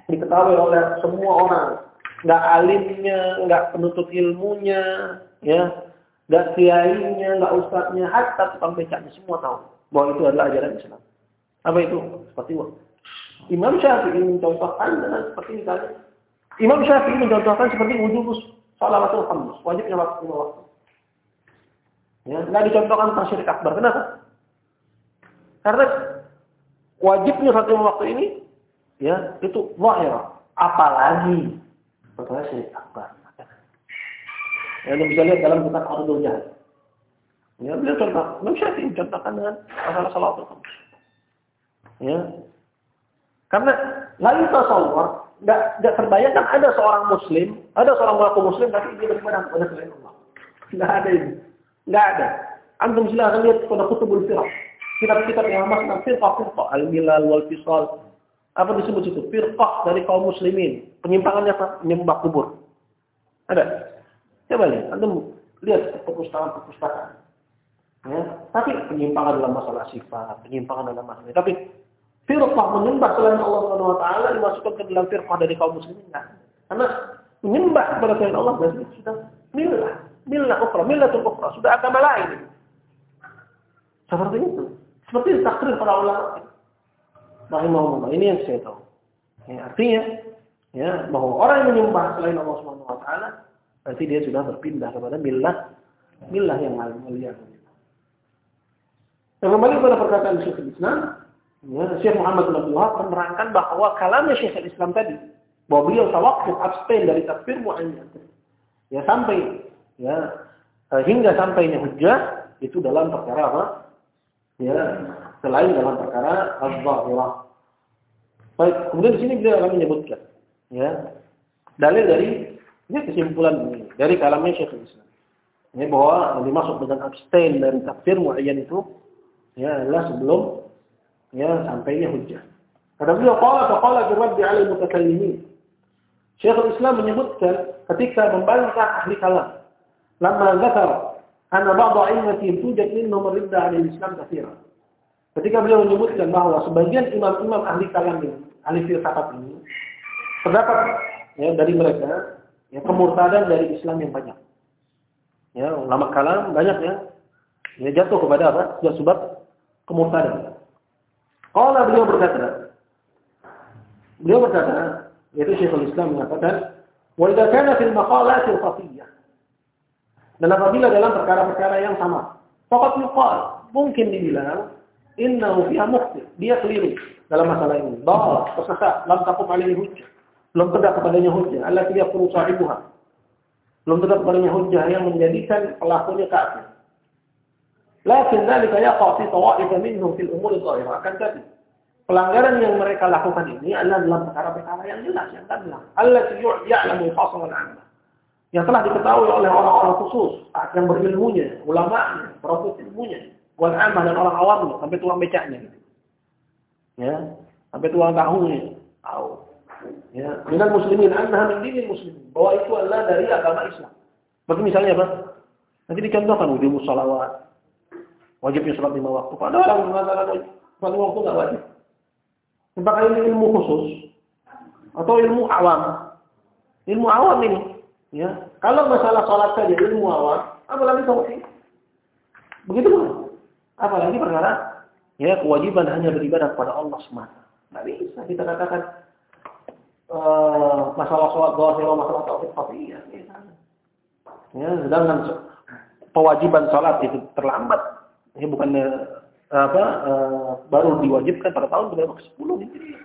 diketahui oleh semua orang. Enggak alimnya, enggak penuntut ilmunya, ya, enggak kiainya, enggak ustadznya, hatta tukang becaknya semua tahu bahwa itu adalah ajaran Islam. Apa itu? Seperti itu. Imam Syafi'i mencontohkan dengan seperti misalnya Imam Syafi'i mencontohkan seperti wujud salawatul khamis, wajibnya waktu lima waktu. Ya, nggak dicontohkan tentang akbar. Kenapa? Karena wajibnya satu lima waktu ini, ya itu zahir. Apalagi perkara syirik akbar. Ya, Anda bisa lihat dalam kitab Ardul Jahal. Ya, beliau contoh, Imam Syafi'i mencontohkan dengan masalah salawatul khamis. Ya. Karena lain tasawwur nggak nggak terbayangkan ada seorang muslim, ada seorang mengaku muslim tapi dia beribadah kepada selain Allah. Nggak ada ini. Nggak ada. Antum silakan lihat pada kutubul firq. Kitab-kitab yang masuk tentang firqah firqah al-milal wal fisal. Apa disebut itu? Firqah dari kaum muslimin. Penyimpangannya apa? Menyembah kubur. Ada. Coba lihat. Antum lihat perpustakaan-perpustakaan. Ya. Tapi penyimpangan dalam masalah sifat, penyimpangan dalam masalah. Tapi firqah menyembah selain Allah Subhanahu wa taala dimasukkan ke dalam firqah dari kaum muslimin enggak. Karena menyembah kepada selain Allah berarti sudah milah, milah ukhra, milatul ukhra, sudah agama lain. Seperti itu. Seperti takrir para ulama. Rahimahullah. Ini yang saya tahu. Ya, artinya ya bahwa orang yang menyembah selain Allah Subhanahu wa taala berarti dia sudah berpindah kepada milah milah yang lain mulia. Yang kembali kepada perkataan Syekh Islam, Ya, Syekh Muhammad bin Abdul Wahab menerangkan bahwa kalamnya Syekh Islam tadi, bahwa beliau tawakuf abstain dari takfir mu'ayyan. Ya sampai ya eh, hingga sampainya hujjah itu dalam perkara apa? Ya, selain dalam perkara az-zahirah. Baik, kemudian di sini beliau akan menyebutkan ya dalil dari ini kesimpulan ini dari kalamnya Syekh Islam. Ini bahwa yang dimaksud dengan abstain dari takfir mu'ayyan itu ya adalah sebelum ya sampainya hujjah. Kata beliau qala fa qala bi raddi 'ala al-mutakallimin. Syekhul Islam menyebutkan ketika membantah ahli kalam. Lama zakar anna ba'd a'immatihim tujad minhum ridda 'ala al-Islam katsiran. Ketika beliau menyebutkan bahwa sebagian imam-imam ahli kalam ini, ahli filsafat ini terdapat ya dari mereka ya kemurtadan dari Islam yang banyak. Ya, ulama kalam banyak ya. Ya jatuh kepada apa? Ya sebab kemurtadan. Kalau beliau berkata, beliau berkata, yaitu Syekhul Islam mengatakan, wa idza fil khafiyyah. Dan apabila dalam perkara-perkara yang sama, faqat yuqal, mungkin dibilang innahu fiha mukhti. Dia keliru dalam masalah ini. Bahwa tersesat, lam taqum alaihi hujjah. Belum tegak kepadanya hujjah. Allah tidak perlu sahibuha. Belum tegak kepadanya hujjah yang menjadikan pelakunya kafir. Lakin dzalika yaqa fi tawa'if minhum fil umur dhahirah. Akan tapi pelanggaran yang mereka lakukan ini adalah dalam perkara-perkara yang jelas, yang gamblang. Allah ya'lamu khasal al Yang telah diketahui oleh orang-orang khusus, yang berilmunya, ulama, proses ilmunya, wal amah dan orang awamnya, sampai tuang becaknya. Gitu. Ya, sampai tuang tahunya, tahu. Ya, dengan muslimin annaha min dinil muslimin, bahwa itu adalah dari agama Islam. Seperti misalnya apa? Nanti dicontohkan wujud salawat, wajibnya sholat lima waktu. Padahal orang mengatakan sholat lima waktu nggak wajib. Apakah ini ilmu khusus atau ilmu awam? Ilmu awam ini, ya. Kalau masalah sholat saja ilmu awam, apalagi tauhid. Begitu kan? Apalagi perkara ya kewajiban hanya beribadah kepada Allah semata. Tidak bisa kita katakan uh, masalah sholat zahir, masalah tauhid khafiyah. Ya, ya, sedangkan kewajiban sholat itu terlambat. Ini bukan apa uh, baru diwajibkan pada tahun berapa ke 10 Hijriah.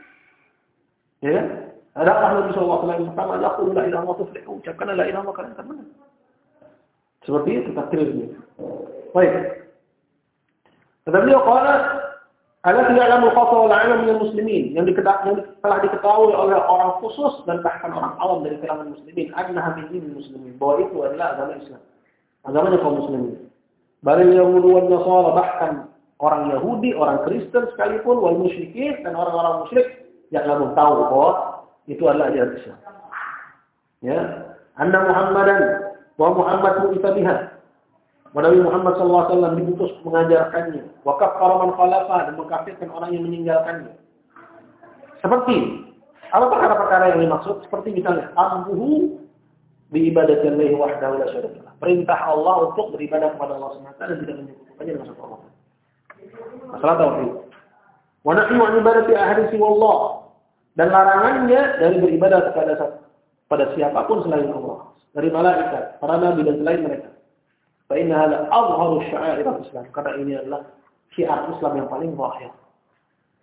Ya kan? Ada Nabi sallallahu alaihi wasallam la ilaha wa. Ucapkan la ilaha illallah kalian. Seperti itu takdirnya. Baik. Kata ada tidak alam khasa wal alam min muslimin yang diketahui telah diketahui oleh orang khusus dan bahkan orang awam dari kalangan muslimin annaha min muslimin bahwa itu adalah agama Islam. Agamanya kaum muslimin. Bal yahud wan nasara bahkan orang Yahudi, orang Kristen sekalipun, wal musyrikin dan orang-orang musyrik yang belum tahu bahwa itu adalah ajaran Islam. Ya, Anda Muhammadan wa Muhammad mu'ita biha. Nabi Muhammad SAW diutus mengajarkannya. Wa kaffara man khalafa dan mengkafirkan orang yang meninggalkannya. Seperti apa perkara-perkara yang dimaksud? Seperti misalnya amruhu bi ibadatillahi wahdahu la syarika Perintah Allah untuk beribadah kepada Allah semata dan tidak menyekutukannya dengan satu Allah. Masalah tauhid. Wa nahyu an ibadati ahadin siwallah. Dan larangannya dari beribadah kepada pada siapa pun selain Allah. Dari malaikat, para nabi dan selain mereka. Fa inna hadha azharu sya'air Islam. Karena ini adalah syiar Islam yang paling zahir.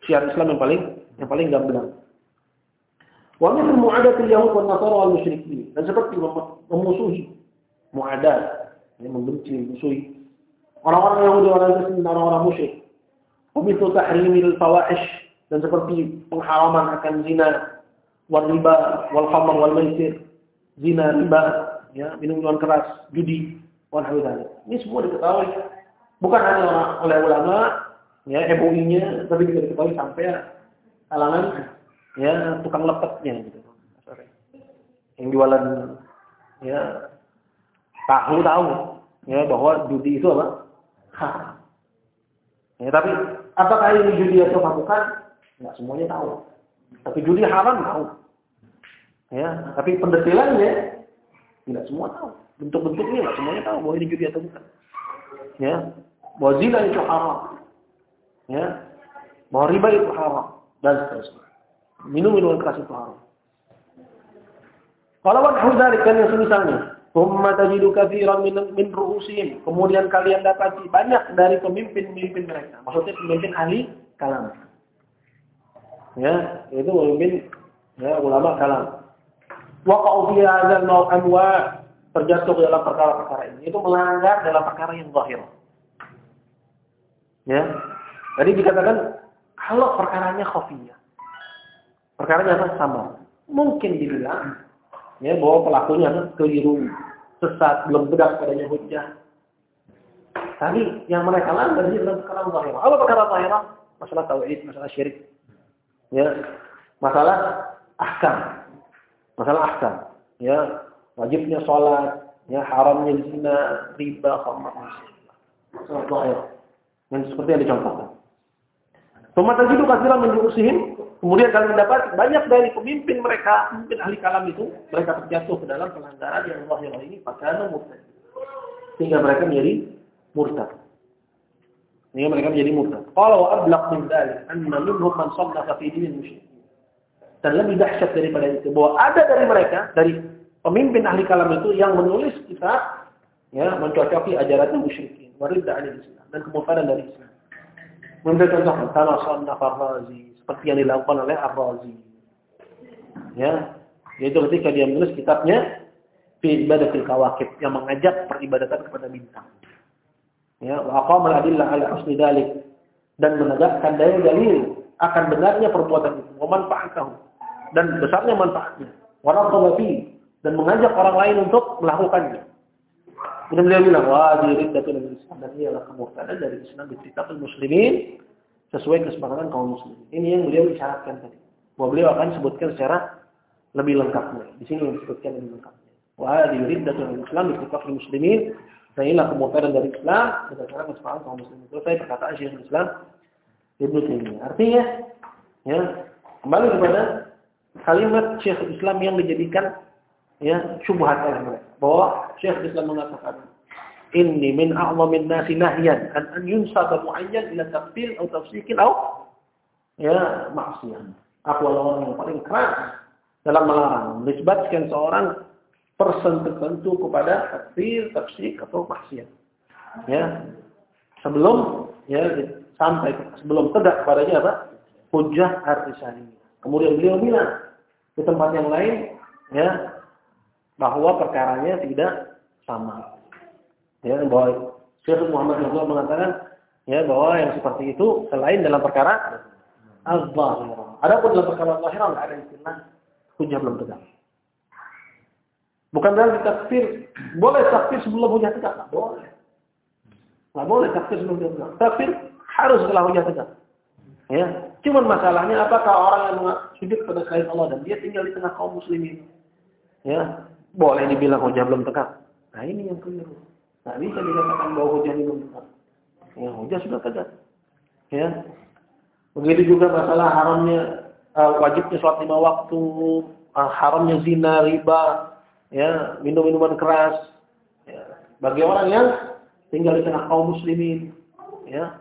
Syiar Islam yang paling yang paling gamblang. Wa mithl mu'adatil yahud wan nasara wal musyrikin. Dan seperti memusuhi mu'adat, yang membenci, memusuhi orang-orang Yahudi, orang Kristen, dan orang-orang musyrik. Wamitu tahrimil fawahish dan seperti pengharaman akan zina, wal riba, wal khamr, wal maisir, zina, riba, ya, minum minuman keras, judi, wal. Ini semua diketahui bukan hanya oleh ulama, ya, MUI-nya, tapi juga diketahui sampai kalangan ya tukang lepetnya gitu. Yang jualan ya tahu tahu ya bahwa judi itu apa? haram. Ya, tapi apakah ini judi atau bukan? Enggak semuanya tahu. Tapi judi haram tahu. Ya, tapi pendetilannya tidak semua tahu. Bentuk-bentuknya enggak semuanya tahu bahwa ini judi atau bukan. Ya, bahwa zina itu haram. Ya, bahwa riba itu haram dan seterusnya. Minum minuman keras itu haram. Kalau wajah dari kan yang semisalnya, Thumma tajidu katsiran min min. Kemudian kalian dapati banyak dari pemimpin-pemimpin mereka. Maksudnya pemimpin ahli kalam. Ya, itu pemimpin ya ulama kalam. Waqa'u fi hadzal mawqan wa terjatuh dalam perkara-perkara ini. Itu melanggar dalam perkara yang zahir. Ya. Jadi dikatakan kalau perkaranya khafiyah. Perkaranya apa? Sama. Mungkin dibilang ya bahwa pelakunya keliru, sesat, belum bedak padanya hujah. Tapi yang mereka langgar ini adalah perkara zahir. Apa perkara zahir? Masalah tauhid, masalah syirik. Ya, masalah ahkam. Masalah ahkam. Ya, wajibnya sholat, ya haramnya zina, riba, khamar, masalah zahir. Yang seperti yang dicontohkan. Tumat itu kasiran menjurusihim. Kemudian kalian dapat banyak dari pemimpin mereka, pemimpin ahli kalam itu, mereka terjatuh ke dalam pelanggaran yang Allah yang ini pakaian murtad. Sehingga mereka menjadi murtad. Sehingga mereka menjadi murtad. Kalau ablaq min dzalik anna minhum man saddaqa fi dinil musyrikin. Dan lebih dahsyat daripada itu bahwa ada dari mereka dari pemimpin ahli kalam itu yang menulis kitab ya mencocoki ajaran musyrikin, warid dari Islam dan kemurtadan dari Islam. Memberi contoh antara Sannaf Ar-Razi seperti yang dilakukan oleh Ar-Razi. Ya, yaitu ketika dia menulis kitabnya fi ibadatil kawakib yang mengajak peribadatan kepada bintang. Ya, wa aqama al-adillah ala husni dalik dan menegakkan dalil-dalil akan benarnya perbuatan itu, wa manfaatahu dan besarnya manfaatnya. Wa fi dan mengajak orang lain untuk melakukannya. Kemudian beliau bilang, wah diri dari Islam dan ialah kemurtadan dari Islam di muslimin sesuai kesepakatan kaum muslimin. Ini yang beliau isyaratkan tadi. Bahwa beliau akan sebutkan secara lebih lengkapnya. Di sini disebutkan lebih lengkapnya. Wah diri dari Islam di muslimin dan inilah kemurtadan dari Islam berdasarkan kesepakatan kaum muslimin. Itu saya perkataan Syekh Islam Ibnu Taimiyah. Artinya, ya kembali kepada kalimat Syekh Islam yang dijadikan ya syubhat oleh mereka. Bahwa Syekh Islam mengatakan inni min a'zamin nasi nahyan an an yunsaba muayyan ila tafsir atau tafsikin atau ya maksiat. Aku adalah orang yang paling keras dalam melarang menisbatkan seorang person tertentu kepada tafsir, tafsir atau maksiat. Ya. Sebelum ya sampai sebelum tegak padanya apa? Hujjah ar-risaliyah. Kemudian beliau bilang di tempat yang lain ya bahwa perkaranya tidak sama. Ya, bahwa Syekh Muhammad Nuzul mengatakan ya bahwa yang seperti itu selain dalam perkara az-zahirah. Adapun dalam perkara zahirah enggak ada istilah hujah belum tegak. Bukan dalam takfir, boleh takfir sebelum hujah tegak, enggak boleh. Enggak boleh takfir sebelum hujah tegak. Takfir harus setelah hujah tegak. Ya, cuman masalahnya apakah orang yang sujud pada selain Allah dan dia tinggal di tengah kaum muslimin. Ya, boleh dibilang hujah belum tegak. Nah ini yang keliru. Nah bisa dikatakan bahwa hujah belum tegak. Ya hujah sudah tegak. Ya. Begitu juga masalah haramnya uh, wajibnya sholat lima waktu, uh, haramnya zina, riba, ya minum minuman keras. Ya. Bagi orang yang tinggal di tengah kaum muslimin, ya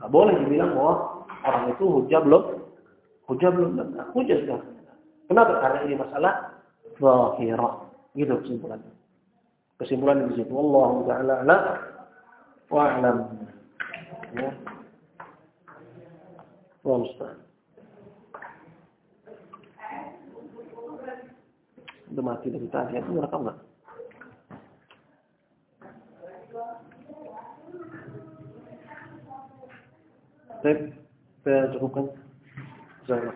nggak boleh dibilang bahwa orang itu hujah belum hujah belum. Hujah sudah. Kenapa? Karena ini masalah zahirah. Gitu kesimpulannya kesimpulan di situ. Allah taala ala wa alam. Ya. Wa Udah mati dari tadi, itu merekam enggak? Baik, saya cukupkan. Saya.